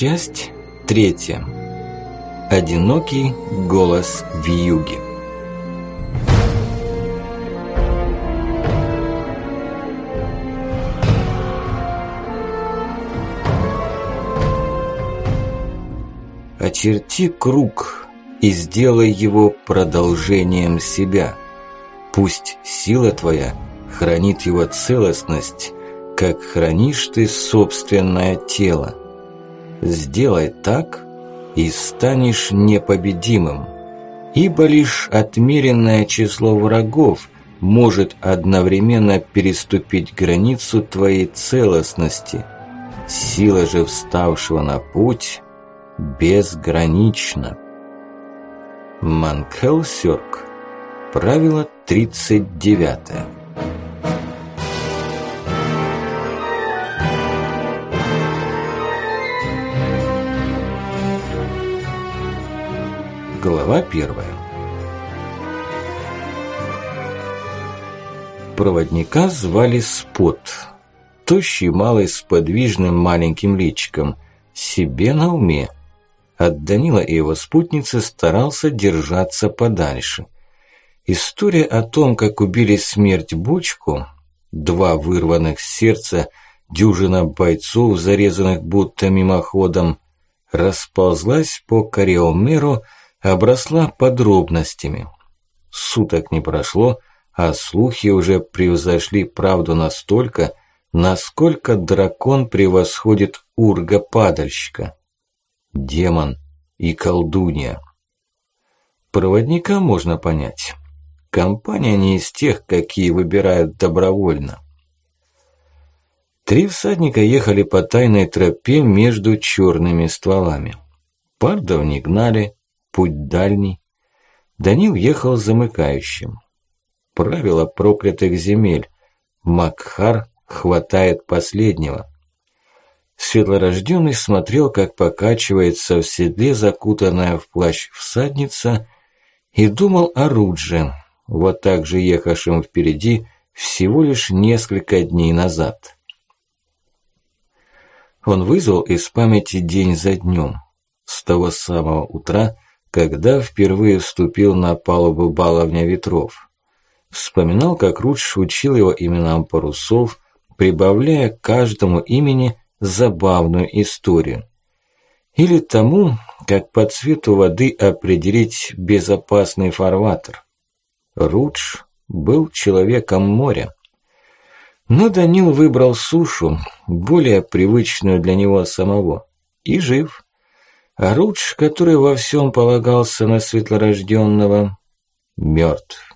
Часть третья. Одинокий голос в юге. Очерти круг и сделай его продолжением себя. Пусть сила твоя хранит его целостность, как хранишь ты собственное тело. Сделай так, и станешь непобедимым, ибо лишь отмеренное число врагов может одновременно переступить границу твоей целостности. Сила же вставшего на путь безгранична. Манкел Сёрк. Правило 39. Глава первая. Проводника звали Спот. Тощий малый с подвижным маленьким личиком. Себе на уме. От Данила и его спутницы старался держаться подальше. История о том, как убили смерть бочку, два вырванных сердца, дюжина бойцов, зарезанных будто мимоходом, расползлась по Кариомеру, обросла подробностями. Суток не прошло, а слухи уже превзошли правду настолько, насколько дракон превосходит урга-падальщика. Демон и колдунья. Проводника можно понять. Компания не из тех, какие выбирают добровольно. Три всадника ехали по тайной тропе между черными стволами. Пардов не гнали, Путь дальний. Данил ехал замыкающим. Правило проклятых земель. Макхар хватает последнего. Светлорожденный смотрел, как покачивается в седле закутанная в плащ всадница, и думал о Рудже, вот так же ехавшем впереди всего лишь несколько дней назад. Он вызвал из памяти день за днем. С того самого утра, когда впервые вступил на палубу баловня ветров. Вспоминал, как Рудж учил его именам парусов, прибавляя к каждому имени забавную историю. Или тому, как по цвету воды определить безопасный фарватер. Рудж был человеком моря. Но Данил выбрал сушу, более привычную для него самого, и жив. Рудж, который во всем полагался на светлорожденного, мертв.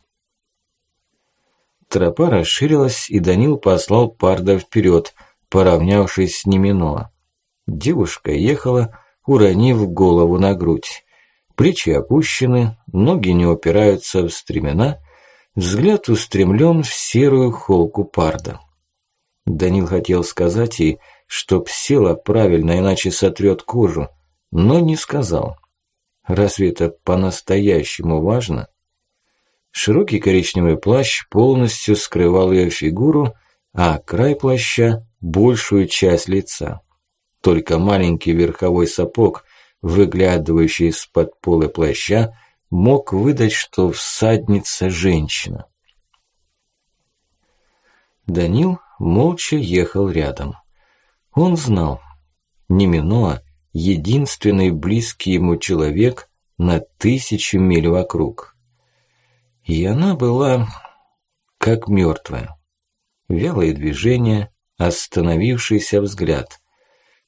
Тропа расширилась, и Данил послал Парда вперед, поравнявшись с Немино. Девушка ехала, уронив голову на грудь. Плечи опущены, ноги не упираются в стремена, взгляд устремлен в серую холку Парда. Данил хотел сказать ей, чтоб села правильно, иначе сотрет кожу, но не сказал. Разве это по-настоящему важно? Широкий коричневый плащ полностью скрывал ее фигуру, а край плаща – большую часть лица. Только маленький верховой сапог, выглядывающий из-под полы плаща, мог выдать, что всадница – женщина. Данил молча ехал рядом. Он знал, Неминоа единственный близкий ему человек на тысячу миль вокруг. И она была как мертвая. Вялые движения, остановившийся взгляд.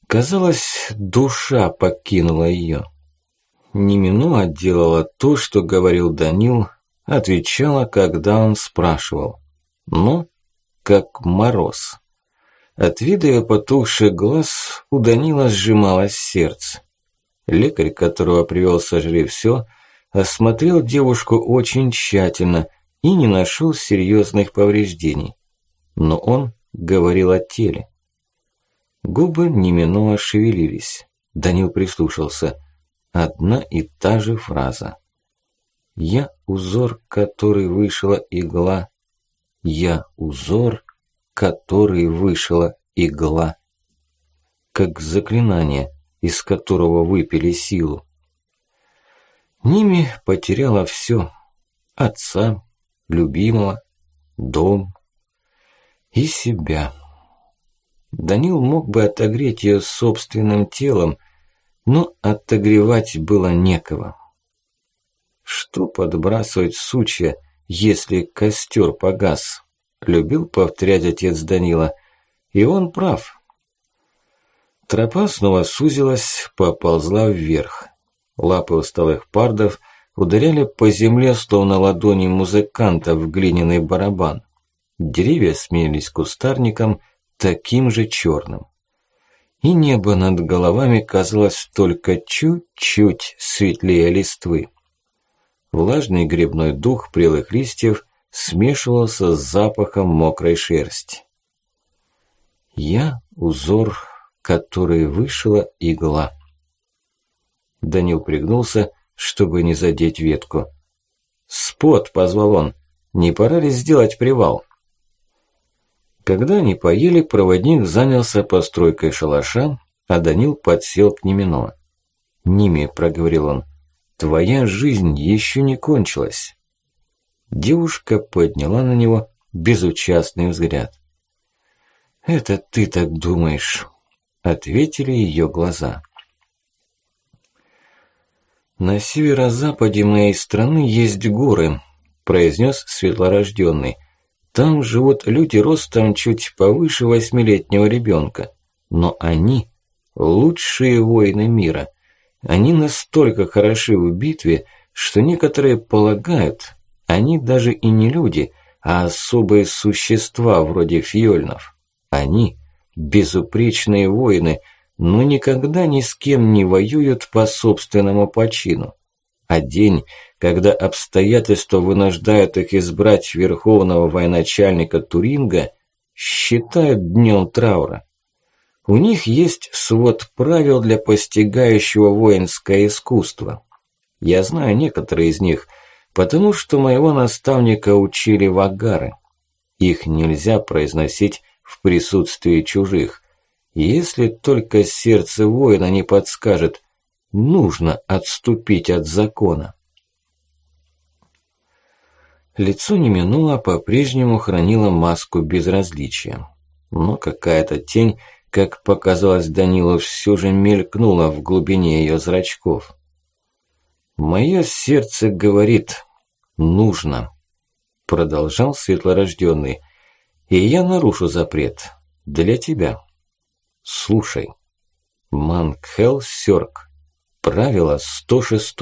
Казалось, душа покинула ее. Неминуа делала то, что говорил Данил, отвечала, когда он спрашивал. Но как мороз. От вида ее потухших глаз у Данила сжималось сердце. Лекарь, которого привел сожри все, осмотрел девушку очень тщательно и не нашел серьезных повреждений. Но он говорил о теле. Губы неминуемо шевелились. Данил прислушался. Одна и та же фраза. «Я узор, который вышла игла. Я узор, которой вышла игла. Как заклинание, из которого выпили силу. Ними потеряла все: отца, любимого, дом и себя. Данил мог бы отогреть ее собственным телом, но отогревать было некого. Что подбрасывать сучья, если костер погас? Любил повторять отец Данила, и он прав. Тропа снова сузилась, поползла вверх. Лапы усталых пардов ударяли по земле, словно ладони музыканта в глиняный барабан. Деревья сменились кустарником, таким же черным. И небо над головами казалось только чуть-чуть светлее листвы. Влажный грибной дух прелых листьев смешивался с запахом мокрой шерсти. Я узор, который вышила игла. Данил пригнулся, чтобы не задеть ветку. «Спот!» – позвал он. «Не пора ли сделать привал?» Когда они поели, проводник занялся постройкой шалаша, а Данил подсел к Немино. «Ними», – проговорил он, – «твоя жизнь еще не кончилась». Девушка подняла на него безучастный взгляд. «Это ты так думаешь», – ответили ее глаза. «На северо-западе моей страны есть горы», – произнес светлорожденный – там живут люди ростом чуть повыше восьмилетнего ребенка, но они лучшие воины мира. Они настолько хороши в битве, что некоторые полагают, они даже и не люди, а особые существа вроде фьёльнов. Они безупречные воины, но никогда ни с кем не воюют по собственному почину. А день, когда обстоятельства вынуждают их избрать верховного военачальника Туринга, считают днем траура. У них есть свод правил для постигающего воинское искусство. Я знаю некоторые из них, потому что моего наставника учили вагары. Их нельзя произносить в присутствии чужих. Если только сердце воина не подскажет, нужно отступить от закона. Лицо Неминула по-прежнему хранило маску безразличия. Но какая-то тень, как показалось Данилу, все же мелькнула в глубине ее зрачков. «Мое сердце говорит, нужно», – продолжал светлорожденный, – «и я нарушу запрет. Для тебя. Слушай. Мангхел Сёрк. Правило 106.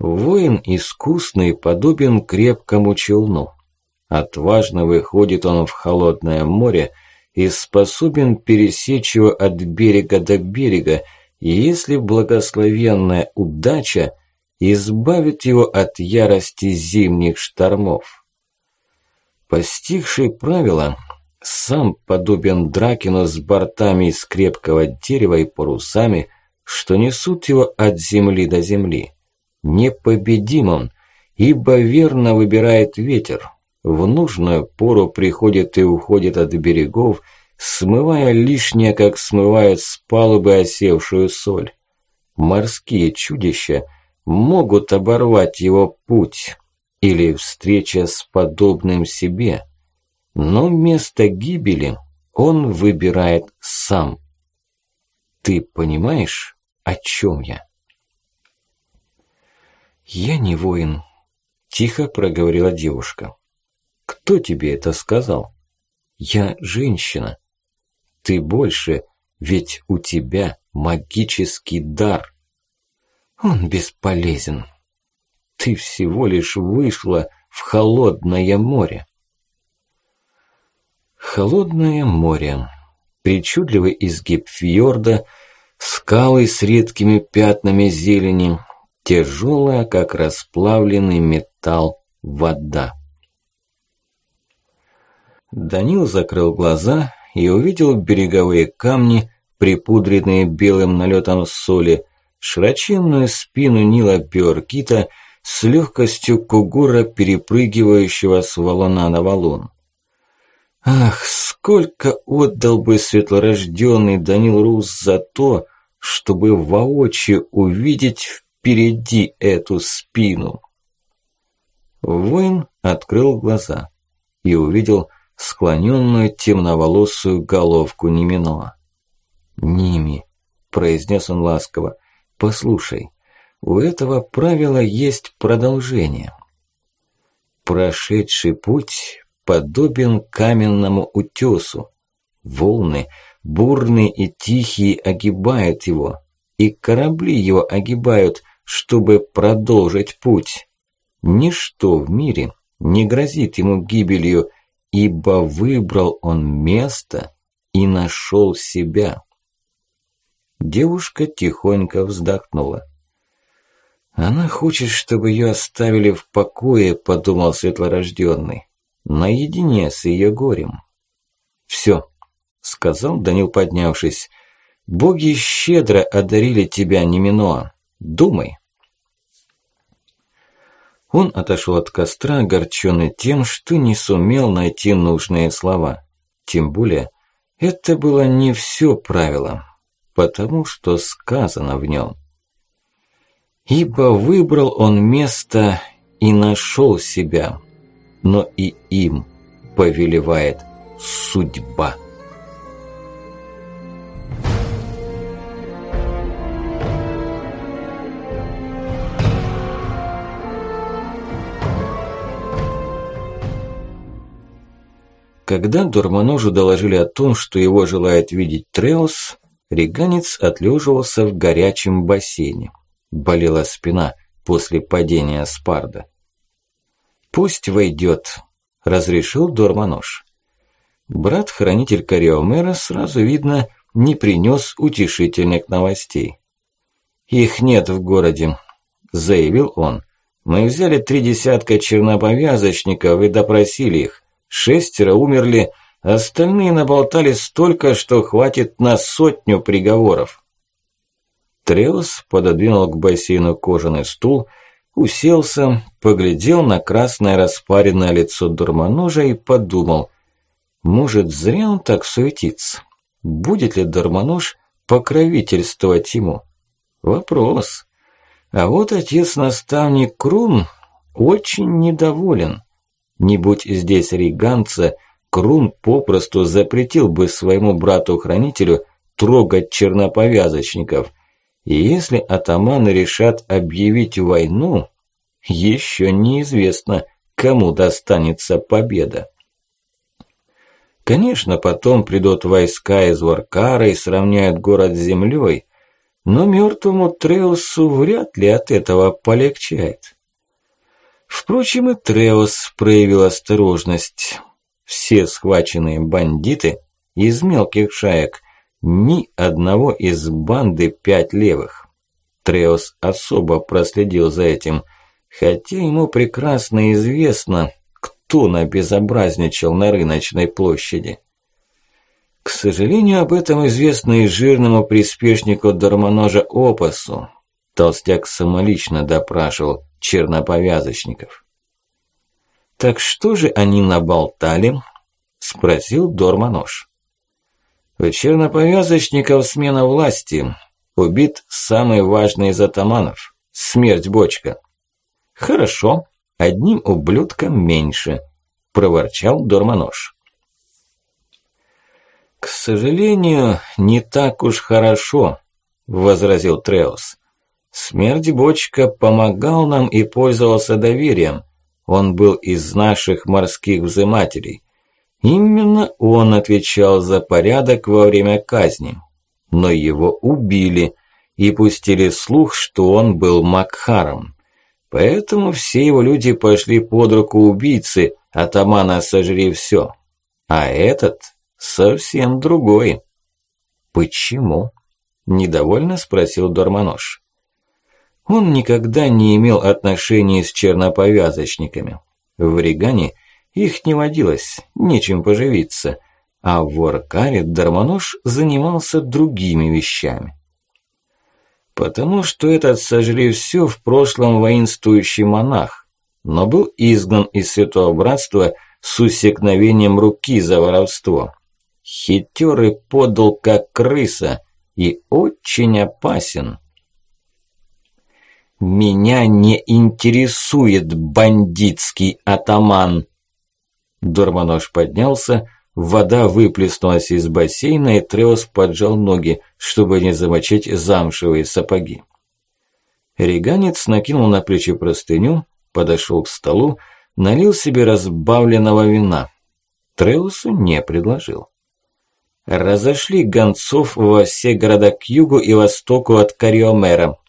Воин искусный подобен крепкому челну. Отважно выходит он в холодное море и способен пересечь его от берега до берега, если благословенная удача избавит его от ярости зимних штормов. Постигший правила сам подобен Дракину с бортами из крепкого дерева и парусами, что несут его от земли до земли непобедим он, ибо верно выбирает ветер. В нужную пору приходит и уходит от берегов, смывая лишнее, как смывает с палубы осевшую соль. Морские чудища могут оборвать его путь или встреча с подобным себе, но место гибели он выбирает сам. Ты понимаешь, о чем я? «Я не воин», – тихо проговорила девушка. «Кто тебе это сказал?» «Я женщина. Ты больше, ведь у тебя магический дар». «Он бесполезен. Ты всего лишь вышла в холодное море». Холодное море, причудливый изгиб фьорда, скалы с редкими пятнами зелени – тяжелая, как расплавленный металл, вода. Данил закрыл глаза и увидел береговые камни, припудренные белым налетом соли, широченную спину Нила Биоркита с легкостью кугура, перепрыгивающего с валуна на валун. Ах, сколько отдал бы светлорожденный Данил Рус за то, чтобы воочию увидеть впереди эту спину. Воин открыл глаза и увидел склоненную темноволосую головку Ниминоа. «Ними», – произнес он ласково, – «послушай, у этого правила есть продолжение. Прошедший путь подобен каменному утесу. Волны, бурные и тихие, огибают его, и корабли его огибают, чтобы продолжить путь. Ничто в мире не грозит ему гибелью, ибо выбрал он место и нашел себя. Девушка тихонько вздохнула. Она хочет, чтобы ее оставили в покое, подумал светлорожденный, наедине с ее горем. Все, сказал Данил, поднявшись. Боги щедро одарили тебя, Неминоа. Думай. Он отошел от костра, огорченный тем, что не сумел найти нужные слова. Тем более, это было не все правило, потому что сказано в нем. Ибо выбрал он место и нашел себя, но и им повелевает судьба. Когда Дурманожу доложили о том, что его желает видеть Треус, Реганец отлеживался в горячем бассейне. Болела спина после падения Спарда. «Пусть войдет», – разрешил Дорманож. Брат-хранитель Кариомера сразу видно не принес утешительных новостей. «Их нет в городе», – заявил он. «Мы взяли три десятка черноповязочников и допросили их. Шестеро умерли, остальные наболтали столько, что хватит на сотню приговоров. Треус пододвинул к бассейну кожаный стул, уселся, поглядел на красное распаренное лицо Дурманожа и подумал, может, зря он так суетится. Будет ли Дурманож покровительствовать ему? Вопрос. А вот отец-наставник Крун очень недоволен. Не будь здесь риганца, Крун попросту запретил бы своему брату-хранителю трогать черноповязочников. И если атаманы решат объявить войну, еще неизвестно, кому достанется победа. Конечно, потом придут войска из Варкара и сравняют город с землей, но мертвому Треусу вряд ли от этого полегчает. Впрочем, и Треос проявил осторожность. Все схваченные бандиты из мелких шаек, ни одного из банды пять левых. Треос особо проследил за этим, хотя ему прекрасно известно, кто набезобразничал на рыночной площади. К сожалению, об этом известно и жирному приспешнику Дармоножа Опасу. Толстяк самолично допрашивал черноповязочников. «Так что же они наболтали?» – спросил Дормонош. «У черноповязочников смена власти. Убит самый важный из атаманов. Смерть бочка». «Хорошо, одним ублюдком меньше», – проворчал Дормонош. «К сожалению, не так уж хорошо», – возразил Треус. Смерть Бочка помогал нам и пользовался доверием. Он был из наших морских взымателей. Именно он отвечал за порядок во время казни. Но его убили и пустили слух, что он был Макхаром. Поэтому все его люди пошли под руку убийцы, атамана сожри все. А этот совсем другой. «Почему?» – недовольно спросил Дормонош. Он никогда не имел отношений с черноповязочниками. В Ригане их не водилось, нечем поживиться, а в Воркаре Дармонож занимался другими вещами. Потому что этот сожри все в прошлом воинствующий монах, но был изгнан из Святого Братства с усекновением руки за воровство. Хитер и подал, как крыса, и очень опасен. «Меня не интересует бандитский атаман!» Дормонош поднялся, вода выплеснулась из бассейна, и Треос поджал ноги, чтобы не замочить замшевые сапоги. Реганец накинул на плечи простыню, подошел к столу, налил себе разбавленного вина. Треусу не предложил. Разошли гонцов во все города к югу и востоку от Кариомера.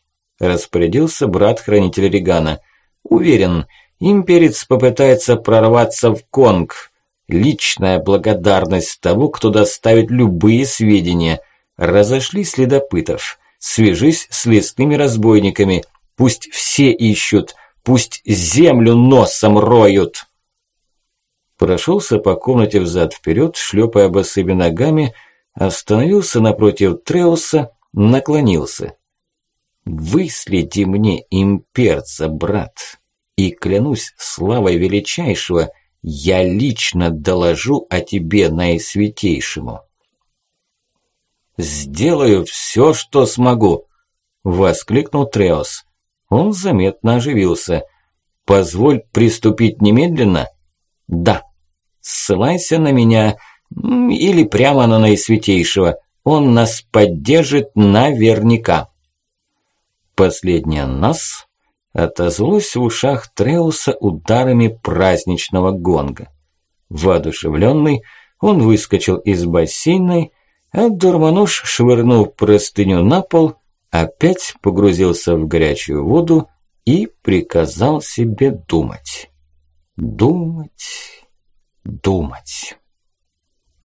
Распорядился брат-хранитель Регана. Уверен, имперец попытается прорваться в Конг. Личная благодарность того, кто доставит любые сведения. Разошли следопытов. Свяжись с лесными разбойниками. Пусть все ищут. Пусть землю носом роют. Прошелся по комнате взад-вперед, шлепая босыми ногами, остановился напротив Треуса, наклонился. «Выследи мне имперца, брат, и клянусь славой величайшего, я лично доложу о тебе наисвятейшему». «Сделаю все, что смогу», – воскликнул Треос. Он заметно оживился. «Позволь приступить немедленно?» «Да». Ссылайся на меня или прямо на наисвятейшего. Он нас поддержит наверняка. Последнее «нас» отозвалось в ушах Треуса ударами праздничного гонга. Воодушевленный, он выскочил из бассейна, а Дурмануш, швырнув простыню на пол, опять погрузился в горячую воду и приказал себе думать. Думать думать.